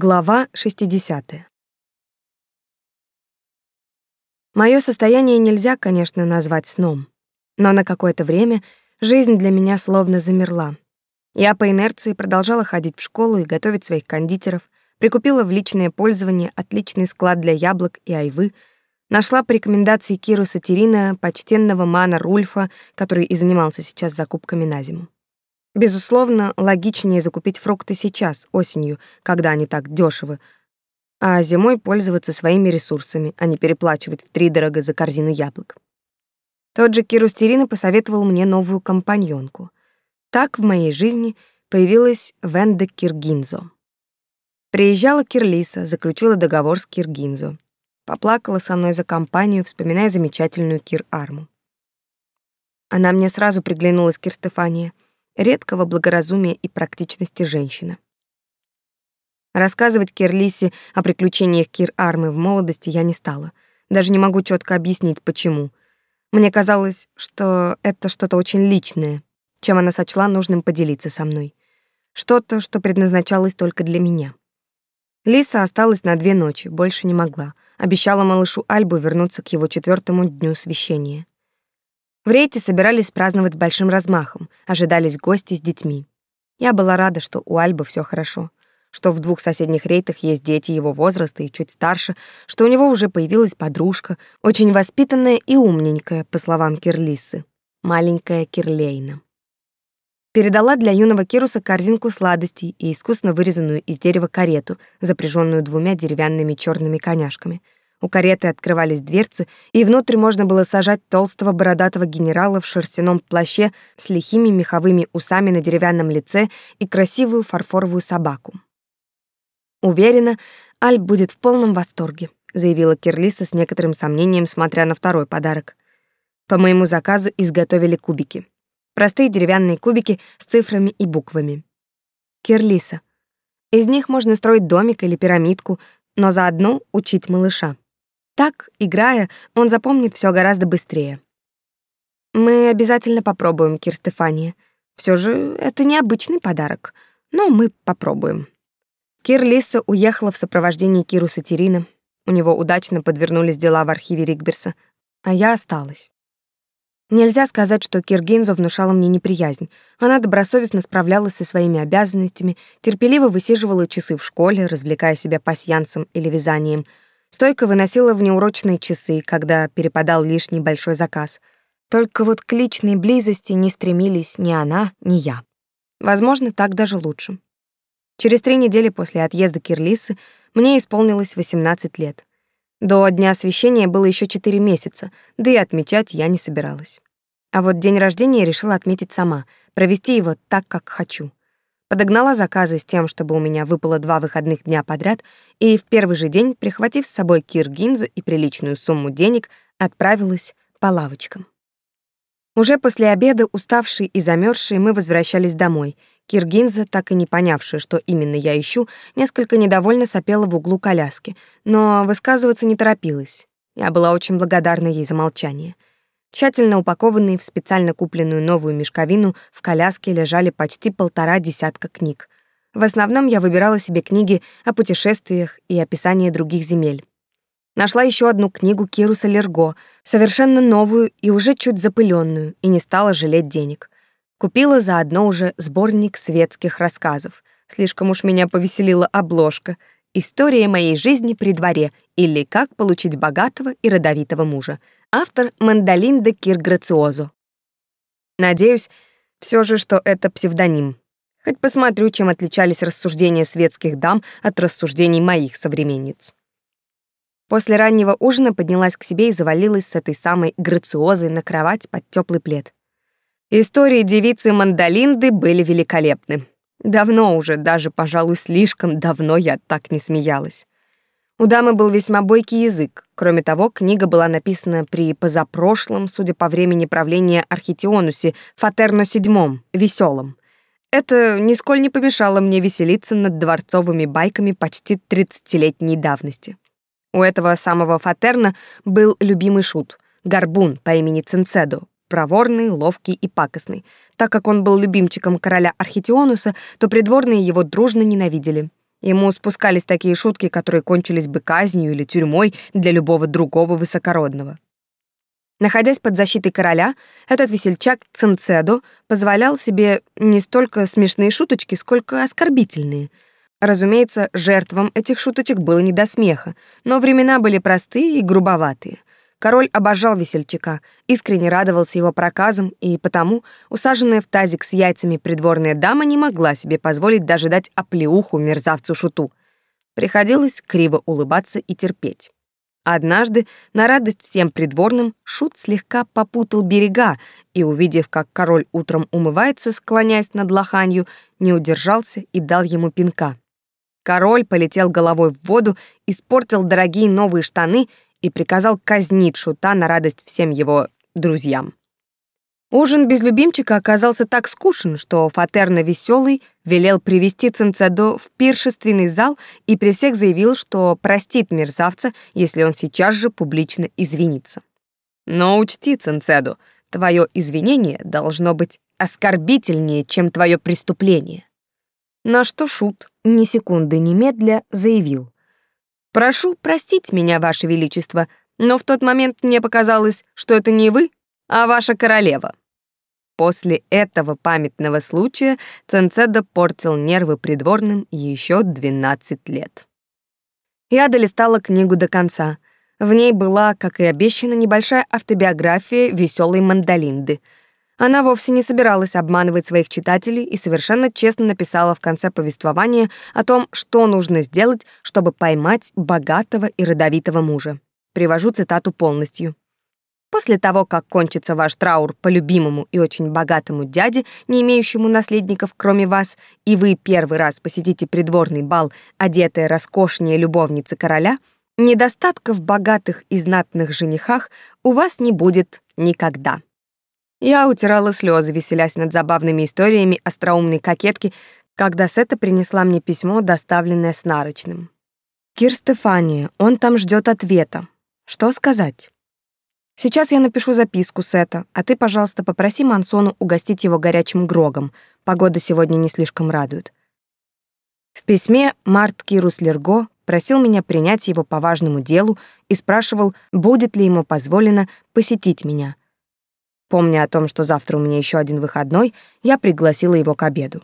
Глава 60. Моё состояние нельзя, конечно, назвать сном, но на какое-то время жизнь для меня словно замерла. Я по инерции продолжала ходить в школу и готовить своих кондитеров, прикупила в личное пользование отличный склад для яблок и айвы, нашла по рекомендации Киру Сатирина почтенного Мана Рульфа, который и занимался сейчас закупками на зиму. Безусловно, логичнее закупить фрукты сейчас, осенью, когда они так дешевы, а зимой пользоваться своими ресурсами, а не переплачивать втридорого за корзину яблок. Тот же Кирустерина посоветовал мне новую компаньонку. Так в моей жизни появилась Венда Киргинзо. Приезжала Кирлиса, заключила договор с Киргинзо. Поплакала со мной за компанию, вспоминая замечательную Кир-Арму. Она мне сразу приглянулась, Кир Стефания — редкого благоразумия и практичности женщина. Рассказывать Кирлисе о приключениях Кир-Армы в молодости я не стала. Даже не могу четко объяснить, почему. Мне казалось, что это что-то очень личное, чем она сочла нужным поделиться со мной. Что-то, что предназначалось только для меня. Лиса осталась на две ночи, больше не могла. Обещала малышу Альбу вернуться к его четвертому дню священия. В рейте собирались праздновать с большим размахом, ожидались гости с детьми. Я была рада, что у Альбы все хорошо, что в двух соседних рейтах есть дети его возраста и чуть старше, что у него уже появилась подружка, очень воспитанная и умненькая, по словам Кирлисы, маленькая Кирлейна. Передала для юного Кируса корзинку сладостей и искусно вырезанную из дерева карету, запряженную двумя деревянными черными коняшками — у кареты открывались дверцы, и внутрь можно было сажать толстого бородатого генерала в шерстяном плаще с лихими меховыми усами на деревянном лице и красивую фарфоровую собаку. Уверена, Аль будет в полном восторге, заявила Кирлиса с некоторым сомнением, смотря на второй подарок. По моему заказу изготовили кубики. Простые деревянные кубики с цифрами и буквами. Кирлиса. Из них можно строить домик или пирамидку, но заодно учить малыша. Так, играя, он запомнит все гораздо быстрее. Мы обязательно попробуем, Кир Стефания. Все же это необычный подарок, но мы попробуем. Кир Лиса уехала в сопровождении Киру Сатирина. У него удачно подвернулись дела в архиве Ригберса, а я осталась. Нельзя сказать, что Киргинзо внушала мне неприязнь. Она добросовестно справлялась со своими обязанностями, терпеливо высиживала часы в школе, развлекая себя пасьянсом или вязанием — Стойко выносила в неурочные часы, когда перепадал лишний большой заказ. Только вот к личной близости не стремились ни она, ни я. Возможно, так даже лучше. Через три недели после отъезда Кирлисы мне исполнилось 18 лет. До дня освящения было еще 4 месяца, да и отмечать я не собиралась. А вот день рождения решила отметить сама, провести его так, как хочу. Подогнала заказы с тем, чтобы у меня выпало два выходных дня подряд, и в первый же день, прихватив с собой киргинзу и приличную сумму денег, отправилась по лавочкам. Уже после обеда, уставшие и замерзшие, мы возвращались домой. Киргинза, так и не понявшая, что именно я ищу, несколько недовольно сопела в углу коляски, но высказываться не торопилась. Я была очень благодарна ей за молчание — Тщательно упакованные в специально купленную новую мешковину в коляске лежали почти полтора десятка книг. В основном я выбирала себе книги о путешествиях и описании других земель. Нашла еще одну книгу Кируса Лерго, совершенно новую и уже чуть запыленную, и не стала жалеть денег. Купила заодно уже сборник светских рассказов. Слишком уж меня повеселила обложка. История моей жизни при дворе или как получить богатого и родовитого мужа — Автор Мандалинда Кир Грациозо. Надеюсь, все же, что это псевдоним. Хоть посмотрю, чем отличались рассуждения светских дам от рассуждений моих современниц. После раннего ужина поднялась к себе и завалилась с этой самой Грациозой на кровать под теплый плед. Истории девицы Мандалинды были великолепны. Давно уже, даже, пожалуй, слишком давно я так не смеялась. У дамы был весьма бойкий язык. Кроме того, книга была написана при позапрошлом, судя по времени правления Архитионусе, Фатерно VII, веселом. Это нисколь не помешало мне веселиться над дворцовыми байками почти тридцатилетней давности. У этого самого Фатерна был любимый шут — горбун по имени Цинцедо, проворный, ловкий и пакостный. Так как он был любимчиком короля Архитионуса, то придворные его дружно ненавидели — Ему спускались такие шутки, которые кончились бы казнью или тюрьмой для любого другого высокородного. Находясь под защитой короля, этот весельчак Цинцедо позволял себе не столько смешные шуточки, сколько оскорбительные. Разумеется, жертвам этих шуточек было не до смеха, но времена были простые и грубоватые. Король обожал весельчака, искренне радовался его проказам, и потому усаженная в тазик с яйцами придворная дама не могла себе позволить даже дать оплеуху мерзавцу-шуту. Приходилось криво улыбаться и терпеть. Однажды, на радость всем придворным, Шут слегка попутал берега и, увидев, как король утром умывается, склоняясь над лоханью, не удержался и дал ему пинка. Король полетел головой в воду, испортил дорогие новые штаны и приказал казнить Шута на радость всем его друзьям. Ужин без любимчика оказался так скучен, что Фатерна Веселый велел привести Цинцедо в пиршественный зал и при всех заявил, что простит мерзавца, если он сейчас же публично извинится. Но учти, Цинцедо, твое извинение должно быть оскорбительнее, чем твое преступление. На что Шут, ни секунды немедля, заявил. «Прошу простить меня, Ваше Величество, но в тот момент мне показалось, что это не вы, а ваша королева». После этого памятного случая Ценцеда портил нервы придворным еще 12 лет. Я долистала книгу до конца. В ней была, как и обещано, небольшая автобиография веселой Мандалинды. Она вовсе не собиралась обманывать своих читателей и совершенно честно написала в конце повествования о том, что нужно сделать, чтобы поймать богатого и родовитого мужа. Привожу цитату полностью. После того, как кончится ваш траур по любимому и очень богатому дяде, не имеющему наследников, кроме вас, и вы первый раз посетите придворный бал, одетая роскошнее любовницы короля, недостатков богатых и знатных женихах у вас не будет никогда. Я утирала слезы, веселясь над забавными историями остроумной кокетки, когда Сета принесла мне письмо, доставленное с нарочным. «Кир Стефания, он там ждет ответа. Что сказать?» Сейчас я напишу записку Сета, а ты, пожалуйста, попроси Мансону угостить его горячим грогом. Погода сегодня не слишком радует. В письме Март Кирус Лерго просил меня принять его по важному делу и спрашивал, будет ли ему позволено посетить меня. Помня о том, что завтра у меня еще один выходной, я пригласила его к обеду.